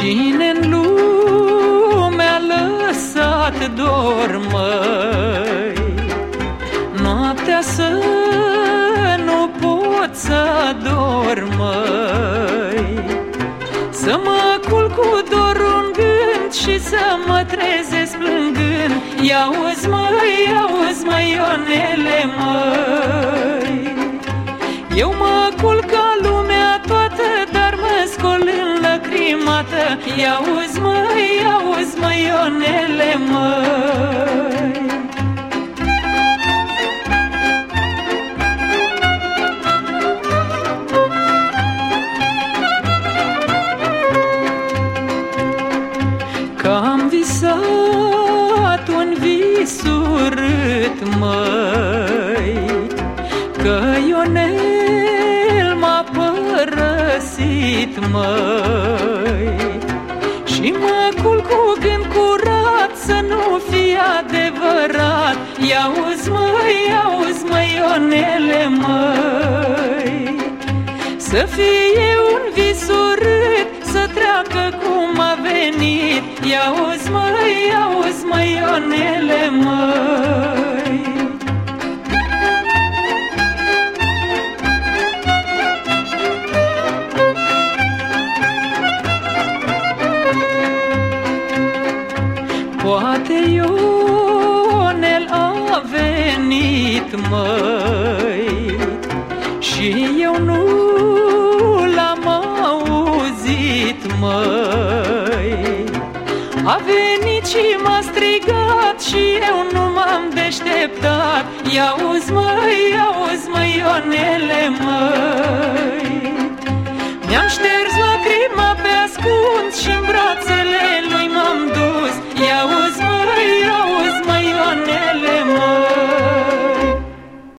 Cine nu mi-a lăsat dormăi? Noaptea să nu pot să dorm, măi, Să mă culc cu dorul în gând Și să mă trezesc plângând. Ia-uzi, măi, ia-uzi, măi, Ionele, măi, Eu mă culc Ia-uzi, măi, ia-uzi, măi, Ionele, măi. Că am visat un vis urât, măi. Că Ionel m-a părăsit, măi Și mă culc cu gând curat să nu fie adevărat. Ia-uzi, măi, ia-uzi, măi, Ionele, măi. Să fie un vis urât, să treacă cum a venit. Ia-uzi, măi, ia-uzi, măi, Ionele, măi Poate Ionel a venit, măi Și eu nu l-am auzit, măi. A venit și m-a strigat și eu nu m-am deșteptat. Ia-uzi, măi, ia-uzi, măi, Ionele, măi